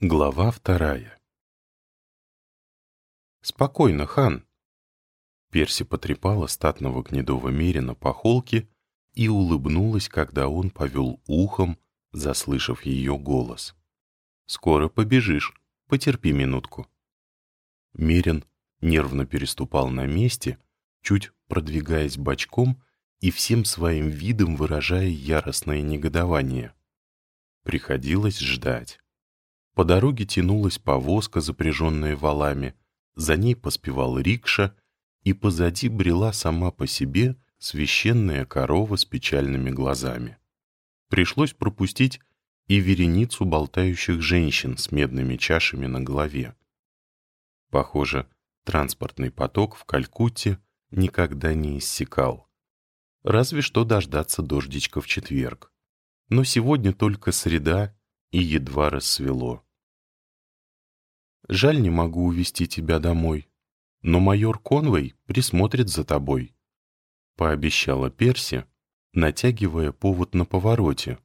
Глава вторая «Спокойно, хан!» Перси потрепала статного гнедого мерина по холке и улыбнулась, когда он повел ухом, заслышав ее голос. «Скоро побежишь, потерпи минутку». Мерин нервно переступал на месте, чуть продвигаясь бочком и всем своим видом выражая яростное негодование. Приходилось ждать. По дороге тянулась повозка, запряженная валами, за ней поспевал рикша, и позади брела сама по себе священная корова с печальными глазами. Пришлось пропустить и вереницу болтающих женщин с медными чашами на голове. Похоже, транспортный поток в Калькутте никогда не иссякал. Разве что дождаться дождичка в четверг. Но сегодня только среда, и едва рассвело. Жаль, не могу увезти тебя домой. Но майор Конвей присмотрит за тобой», — пообещала Перси, натягивая повод на повороте.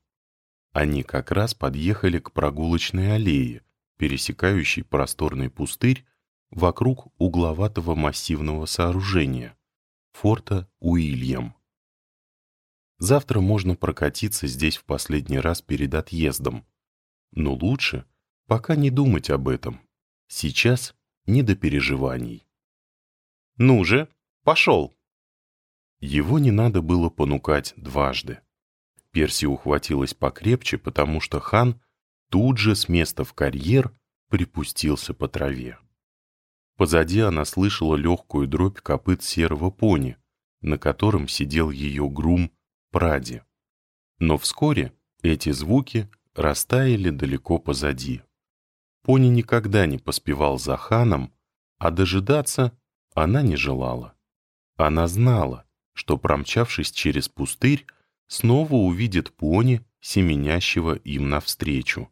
Они как раз подъехали к прогулочной аллее, пересекающей просторный пустырь вокруг угловатого массивного сооружения — форта Уильям. Завтра можно прокатиться здесь в последний раз перед отъездом. Но лучше пока не думать об этом. Сейчас не до переживаний. «Ну же, пошел!» Его не надо было понукать дважды. Перси ухватилась покрепче, потому что хан тут же с места в карьер припустился по траве. Позади она слышала легкую дробь копыт серого пони, на котором сидел ее грум Пради. Но вскоре эти звуки растаяли далеко позади. Пони никогда не поспевал за ханом, а дожидаться она не желала. Она знала, что, промчавшись через пустырь, снова увидит пони, семенящего им навстречу.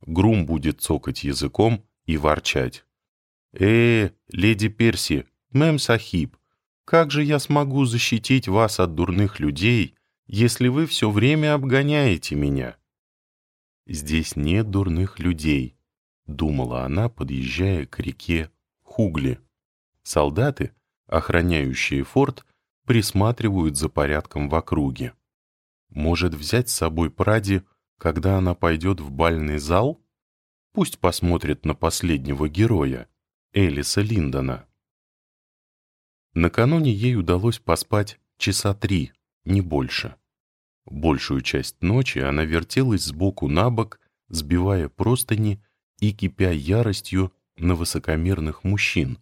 Грум будет цокать языком и ворчать. «Э, леди Перси, мэм Сахиб, как же я смогу защитить вас от дурных людей, если вы все время обгоняете меня?» «Здесь нет дурных людей», — думала она, подъезжая к реке Хугли. Солдаты, охраняющие форт, присматривают за порядком в округе. Может взять с собой Пради, когда она пойдет в бальный зал? Пусть посмотрит на последнего героя, Элиса Линдона. Накануне ей удалось поспать часа три, не больше. Большую часть ночи она вертелась сбоку на бок, сбивая простыни и кипя яростью на высокомерных мужчин,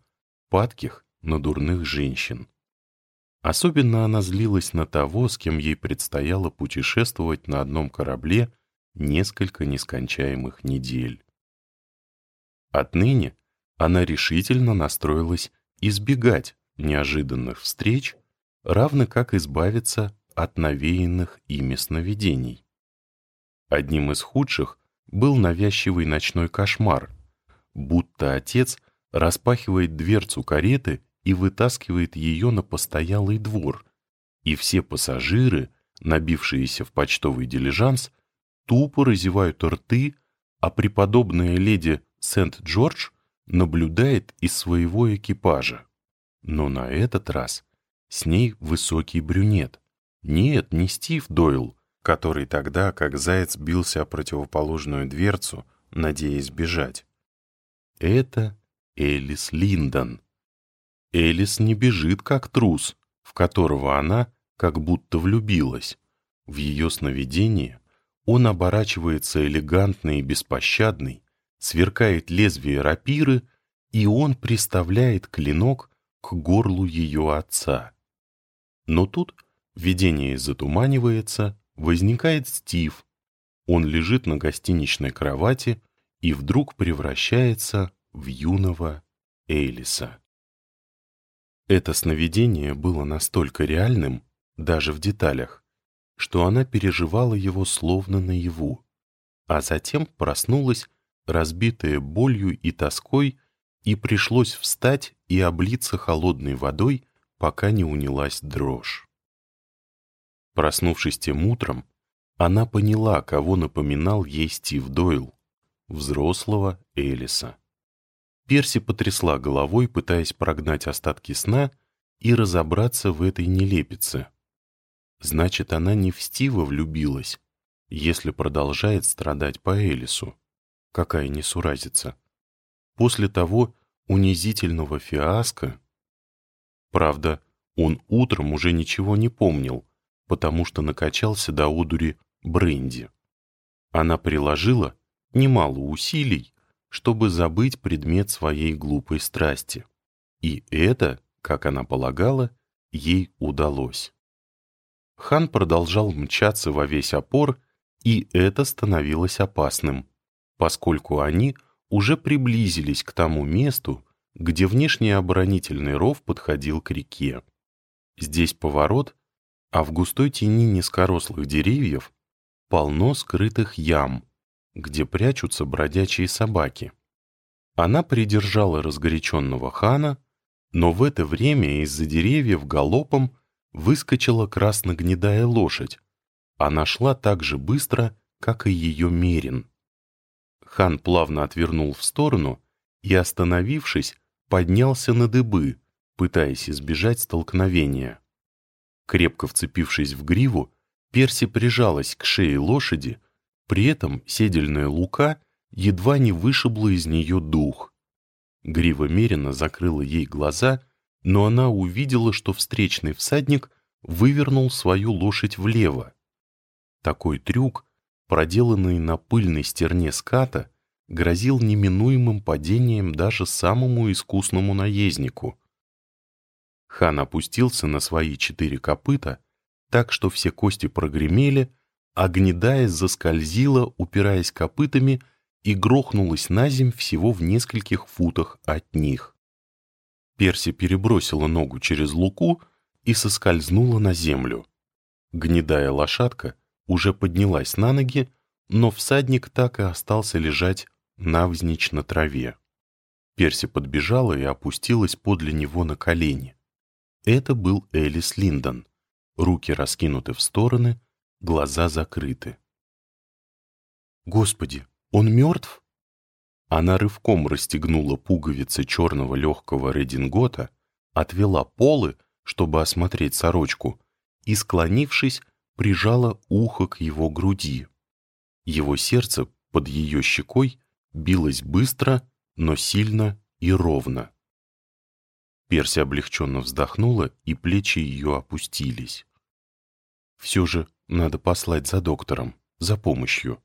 падких на дурных женщин. Особенно она злилась на того, с кем ей предстояло путешествовать на одном корабле несколько нескончаемых недель. Отныне она решительно настроилась избегать неожиданных встреч, равно как избавиться от навеянных ими сновидений. Одним из худших был навязчивый ночной кошмар, будто отец распахивает дверцу кареты и вытаскивает ее на постоялый двор, и все пассажиры, набившиеся в почтовый дилижанс, тупо разевают рты, а преподобная леди Сент-Джордж наблюдает из своего экипажа. Но на этот раз с ней высокий брюнет. Нет, не Стив Дойл, который тогда, как заяц, бился о противоположную дверцу, надеясь бежать. Это Элис Линдон. Элис не бежит, как трус, в которого она как будто влюбилась. В ее сновидении он оборачивается элегантный и беспощадный, сверкает лезвие рапиры, и он приставляет клинок к горлу ее отца. Но тут видение затуманивается, Возникает Стив. Он лежит на гостиничной кровати и вдруг превращается в юного Эйлиса. Это сновидение было настолько реальным, даже в деталях, что она переживала его словно наяву, а затем проснулась, разбитая болью и тоской, и пришлось встать и облиться холодной водой, пока не унялась дрожь. Проснувшись тем утром, она поняла, кого напоминал ей Стив Дойл. взрослого Элиса. Перси потрясла головой, пытаясь прогнать остатки сна и разобраться в этой нелепице. Значит, она не в Стива влюбилась, если продолжает страдать по Элису. Какая несуразица. После того унизительного фиаско... Правда, он утром уже ничего не помнил, потому что накачался до одури бренди. Она приложила немало усилий, чтобы забыть предмет своей глупой страсти. И это, как она полагала, ей удалось. Хан продолжал мчаться во весь опор, и это становилось опасным, поскольку они уже приблизились к тому месту, где внешний оборонительный ров подходил к реке. Здесь поворот, а в густой тени низкорослых деревьев полно скрытых ям, где прячутся бродячие собаки. Она придержала разгоряченного хана, но в это время из-за деревьев галопом выскочила красногнедая лошадь. Она шла так же быстро, как и ее мерин. Хан плавно отвернул в сторону и, остановившись, поднялся на дыбы, пытаясь избежать столкновения. Крепко вцепившись в гриву, Перси прижалась к шее лошади, при этом седельная лука едва не вышибла из нее дух. Грива Мерина закрыла ей глаза, но она увидела, что встречный всадник вывернул свою лошадь влево. Такой трюк, проделанный на пыльной стерне ската, грозил неминуемым падением даже самому искусному наезднику. Хан опустился на свои четыре копыта, так что все кости прогремели, а гнедая заскользила, упираясь копытами, и грохнулась на земь всего в нескольких футах от них. Перси перебросила ногу через луку и соскользнула на землю. Гнедая лошадка уже поднялась на ноги, но всадник так и остался лежать навзничь на траве. Перси подбежала и опустилась подле него на колени. Это был Элис Линдон. Руки раскинуты в стороны, глаза закрыты. «Господи, он мертв?» Она рывком расстегнула пуговицы черного легкого редингота, отвела полы, чтобы осмотреть сорочку, и, склонившись, прижала ухо к его груди. Его сердце под ее щекой билось быстро, но сильно и ровно. Перси облегченно вздохнула, и плечи ее опустились. Все же надо послать за доктором, за помощью.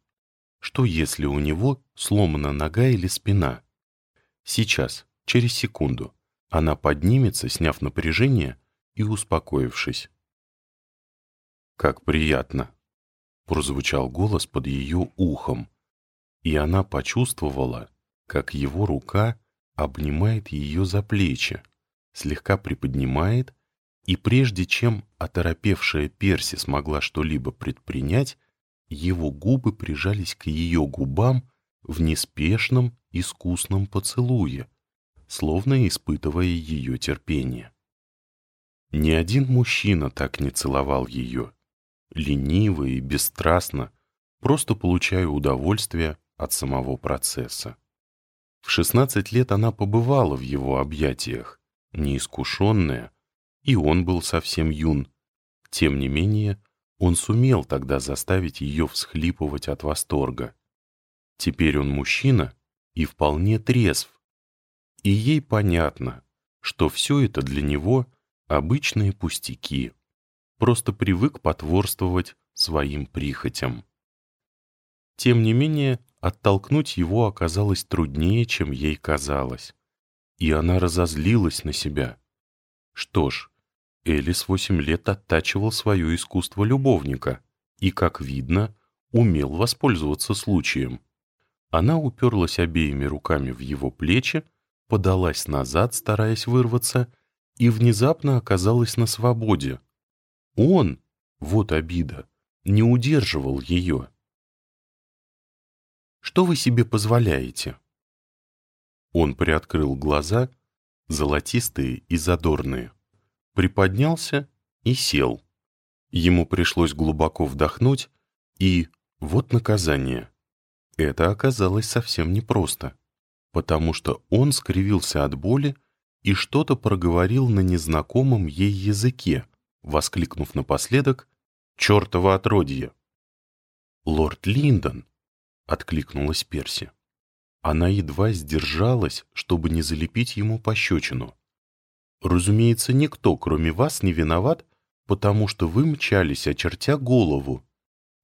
Что если у него сломана нога или спина? Сейчас, через секунду, она поднимется, сняв напряжение и успокоившись. «Как приятно!» — прозвучал голос под ее ухом, и она почувствовала, как его рука обнимает ее за плечи, слегка приподнимает, и прежде чем оторопевшая Перси смогла что-либо предпринять, его губы прижались к ее губам в неспешном, искусном поцелуе, словно испытывая ее терпение. Ни один мужчина так не целовал ее, лениво и бесстрастно, просто получая удовольствие от самого процесса. В 16 лет она побывала в его объятиях, неискушенная, и он был совсем юн. Тем не менее, он сумел тогда заставить ее всхлипывать от восторга. Теперь он мужчина и вполне трезв. И ей понятно, что все это для него обычные пустяки. Просто привык потворствовать своим прихотям. Тем не менее, оттолкнуть его оказалось труднее, чем ей казалось. И она разозлилась на себя. Что ж, Элис восемь лет оттачивал свое искусство любовника и, как видно, умел воспользоваться случаем. Она уперлась обеими руками в его плечи, подалась назад, стараясь вырваться, и внезапно оказалась на свободе. Он, вот обида, не удерживал ее. Что вы себе позволяете?» Он приоткрыл глаза, золотистые и задорные, приподнялся и сел. Ему пришлось глубоко вдохнуть, и вот наказание. Это оказалось совсем непросто, потому что он скривился от боли и что-то проговорил на незнакомом ей языке, воскликнув напоследок «Чёртово отродье!» «Лорд Линдон!» — откликнулась Перси. Она едва сдержалась, чтобы не залепить ему пощечину. «Разумеется, никто, кроме вас, не виноват, потому что вы мчались, очертя голову.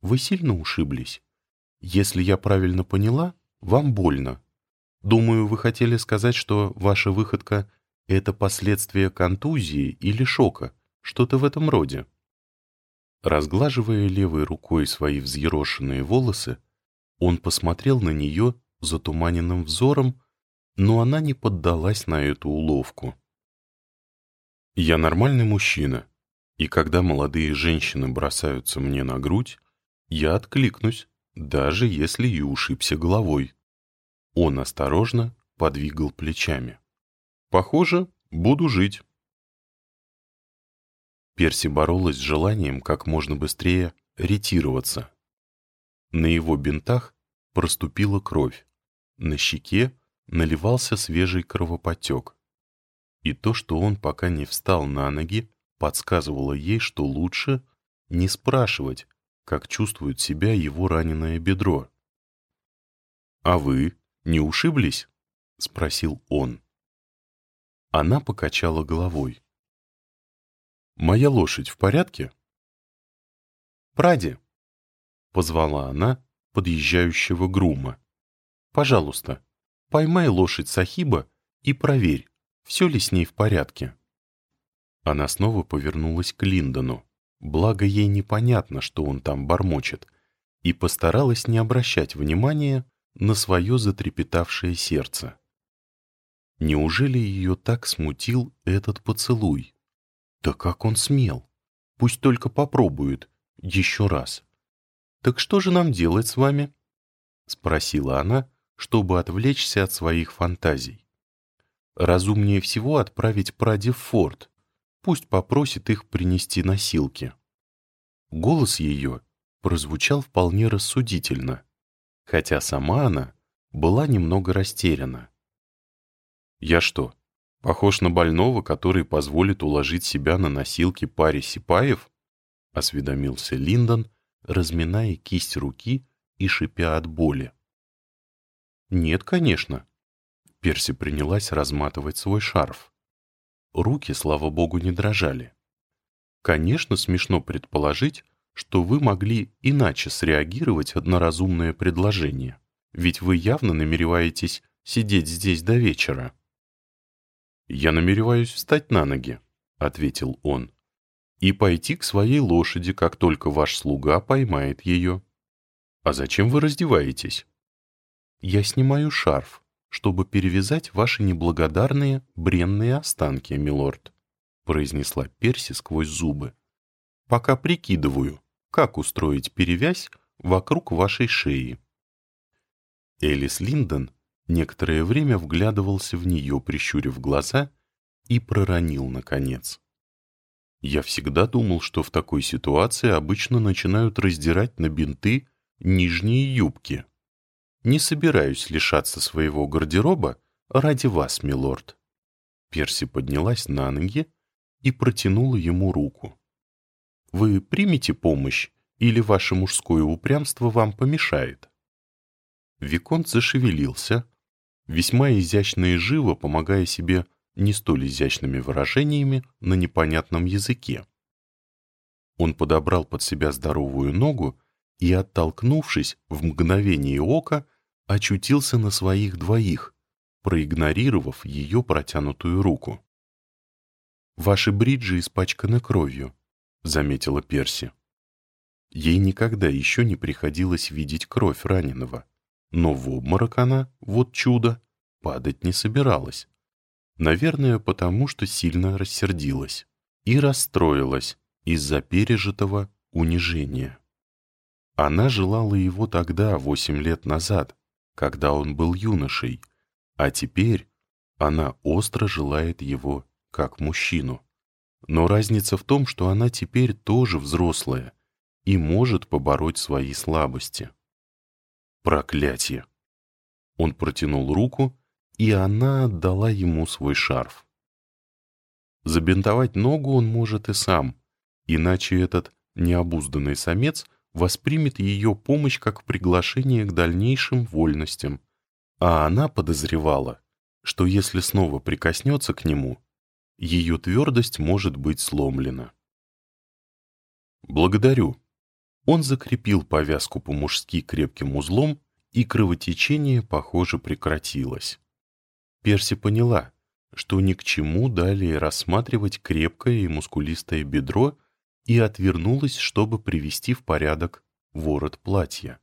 Вы сильно ушиблись. Если я правильно поняла, вам больно. Думаю, вы хотели сказать, что ваша выходка — это последствия контузии или шока, что-то в этом роде». Разглаживая левой рукой свои взъерошенные волосы, он посмотрел на нее затуманенным взором, но она не поддалась на эту уловку. «Я нормальный мужчина, и когда молодые женщины бросаются мне на грудь, я откликнусь, даже если и ушибся головой». Он осторожно подвигал плечами. «Похоже, буду жить». Перси боролась с желанием как можно быстрее ретироваться. На его бинтах проступила кровь. На щеке наливался свежий кровоподтек. И то, что он пока не встал на ноги, подсказывало ей, что лучше не спрашивать, как чувствует себя его раненое бедро. «А вы не ушиблись?» — спросил он. Она покачала головой. «Моя лошадь в порядке?» «Пради!» — позвала она подъезжающего грума. «Пожалуйста, поймай лошадь Сахиба и проверь, все ли с ней в порядке». Она снова повернулась к Линдону, благо ей непонятно, что он там бормочет, и постаралась не обращать внимания на свое затрепетавшее сердце. Неужели ее так смутил этот поцелуй? Да как он смел? Пусть только попробует. Еще раз. «Так что же нам делать с вами?» — спросила она, чтобы отвлечься от своих фантазий. «Разумнее всего отправить Пради в форт. Пусть попросит их принести носилки». Голос ее прозвучал вполне рассудительно, хотя сама она была немного растеряна. «Я что, Похож на больного, который позволит уложить себя на носилки паре сипаев? Осведомился Линдон, разминая кисть руки и шипя от боли. Нет, конечно. Перси принялась разматывать свой шарф. Руки, слава богу, не дрожали. Конечно, смешно предположить, что вы могли иначе среагировать на разумное предложение, ведь вы явно намереваетесь сидеть здесь до вечера. «Я намереваюсь встать на ноги», — ответил он, «и пойти к своей лошади, как только ваш слуга поймает ее». «А зачем вы раздеваетесь?» «Я снимаю шарф, чтобы перевязать ваши неблагодарные бренные останки, милорд», произнесла Перси сквозь зубы. «Пока прикидываю, как устроить перевязь вокруг вашей шеи». Элис Линдон некоторое время вглядывался в нее, прищурив глаза, и проронил, наконец. Я всегда думал, что в такой ситуации обычно начинают раздирать на бинты нижние юбки. Не собираюсь лишаться своего гардероба ради вас, милорд. Перси поднялась на ноги и протянула ему руку. Вы примете помощь, или ваше мужское упрямство вам помешает? Виконт зашевелился, весьма изящно и живо помогая себе не столь изящными выражениями на непонятном языке. Он подобрал под себя здоровую ногу и, оттолкнувшись в мгновение ока, очутился на своих двоих, проигнорировав ее протянутую руку. «Ваши бриджи испачканы кровью», — заметила Перси. Ей никогда еще не приходилось видеть кровь раненого но в обморок она, вот чудо, падать не собиралась. Наверное, потому что сильно рассердилась и расстроилась из-за пережитого унижения. Она желала его тогда, восемь лет назад, когда он был юношей, а теперь она остро желает его как мужчину. Но разница в том, что она теперь тоже взрослая и может побороть свои слабости. Проклятие! Он протянул руку, и она отдала ему свой шарф. Забинтовать ногу он может и сам, иначе этот необузданный самец воспримет ее помощь как приглашение к дальнейшим вольностям, а она подозревала, что если снова прикоснется к нему, ее твердость может быть сломлена. «Благодарю». Он закрепил повязку по-мужски крепким узлом, и кровотечение, похоже, прекратилось. Перси поняла, что ни к чему далее рассматривать крепкое и мускулистое бедро и отвернулась, чтобы привести в порядок ворот платья.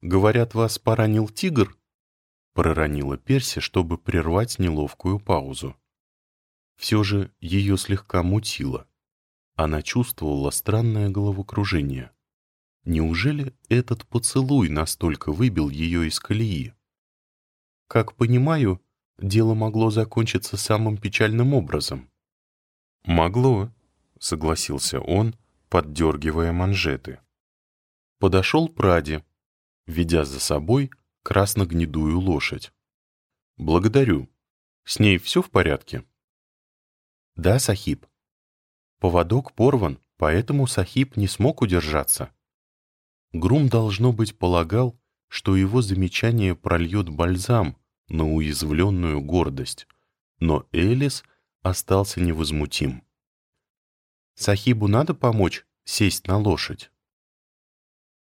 «Говорят, вас поранил тигр?» — проронила Перси, чтобы прервать неловкую паузу. Все же ее слегка мутило. Она чувствовала странное головокружение. Неужели этот поцелуй настолько выбил ее из колеи? Как понимаю, дело могло закончиться самым печальным образом. «Могло», — согласился он, поддергивая манжеты. Подошел Пради, ведя за собой красногнедую лошадь. «Благодарю. С ней все в порядке?» «Да, Сахиб. Поводок порван, поэтому Сахиб не смог удержаться». Грум, должно быть, полагал, что его замечание прольет бальзам на уязвленную гордость, но Элис остался невозмутим. «Сахибу надо помочь сесть на лошадь?»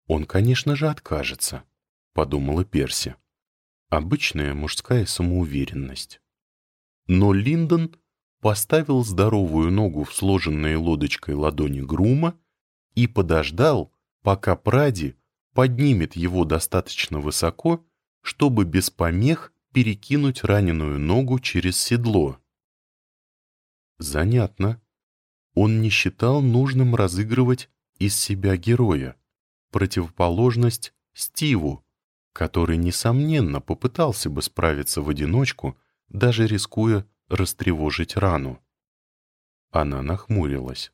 «Он, конечно же, откажется», — подумала Перси. Обычная мужская самоуверенность. Но Линдон поставил здоровую ногу в сложенные лодочкой ладони грума и подождал, пока Пради поднимет его достаточно высоко, чтобы без помех перекинуть раненую ногу через седло. Занятно. Он не считал нужным разыгрывать из себя героя, противоположность Стиву, который, несомненно, попытался бы справиться в одиночку, даже рискуя растревожить рану. Она нахмурилась.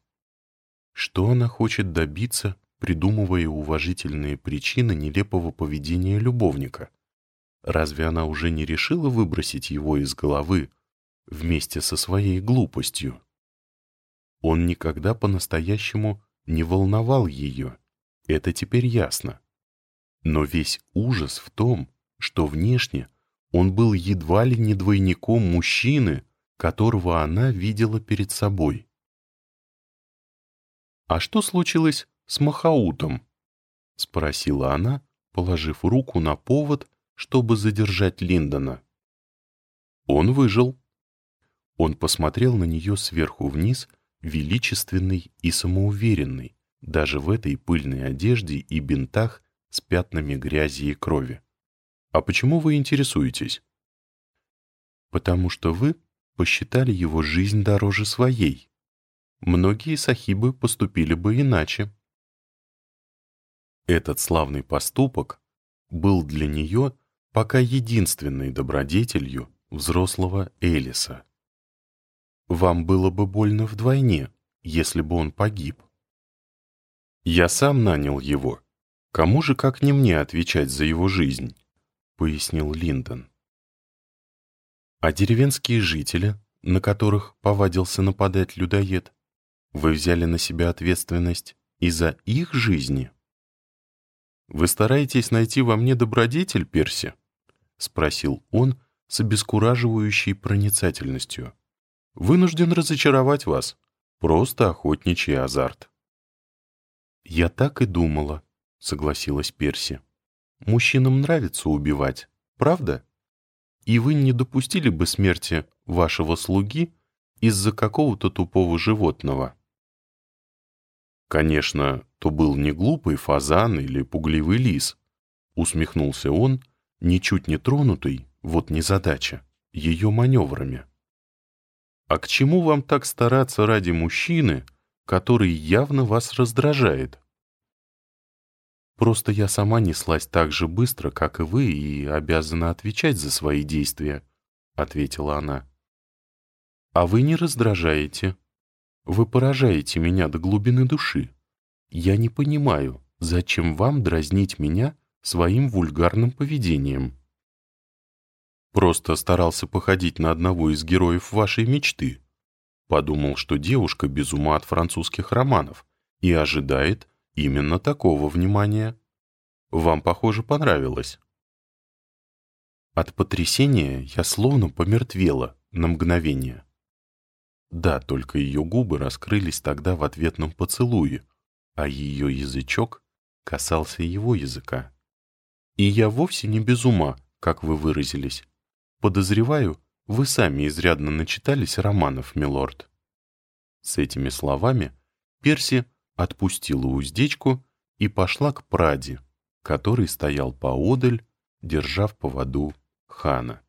Что она хочет добиться, придумывая уважительные причины нелепого поведения любовника? Разве она уже не решила выбросить его из головы вместе со своей глупостью? Он никогда по-настоящему не волновал ее, это теперь ясно. Но весь ужас в том, что внешне он был едва ли не двойником мужчины, которого она видела перед собой. «А что случилось с Махаутом?» — спросила она, положив руку на повод, чтобы задержать Линдона. Он выжил. Он посмотрел на нее сверху вниз, величественный и самоуверенный, даже в этой пыльной одежде и бинтах с пятнами грязи и крови. «А почему вы интересуетесь?» «Потому что вы посчитали его жизнь дороже своей. Многие сахибы поступили бы иначе». Этот славный поступок был для нее пока единственной добродетелью взрослого Элиса. Вам было бы больно вдвойне, если бы он погиб. Я сам нанял его, Кому же, как не мне, отвечать за его жизнь? Пояснил Линдон. А деревенские жители, на которых повадился нападать людоед, вы взяли на себя ответственность и за их жизни? Вы стараетесь найти во мне добродетель, Перси? Спросил он с обескураживающей проницательностью. Вынужден разочаровать вас. Просто охотничий азарт. Я так и думала, согласилась Перси. «Мужчинам нравится убивать, правда? И вы не допустили бы смерти вашего слуги из-за какого-то тупого животного?» «Конечно, то был не глупый фазан или пугливый лис», — усмехнулся он, ничуть не тронутый, вот незадача, ее маневрами. «А к чему вам так стараться ради мужчины, который явно вас раздражает?» Просто я сама неслась так же быстро, как и вы, и обязана отвечать за свои действия», — ответила она. «А вы не раздражаете. Вы поражаете меня до глубины души. Я не понимаю, зачем вам дразнить меня своим вульгарным поведением. Просто старался походить на одного из героев вашей мечты. Подумал, что девушка без ума от французских романов и ожидает именно такого внимания. Вам, похоже, понравилось. От потрясения я словно помертвела на мгновение. Да, только ее губы раскрылись тогда в ответном поцелуе, а ее язычок касался его языка. И я вовсе не без ума, как вы выразились. Подозреваю, вы сами изрядно начитались романов, милорд. С этими словами Перси отпустила уздечку и пошла к Праде, который стоял поодаль, держа в поводу хана.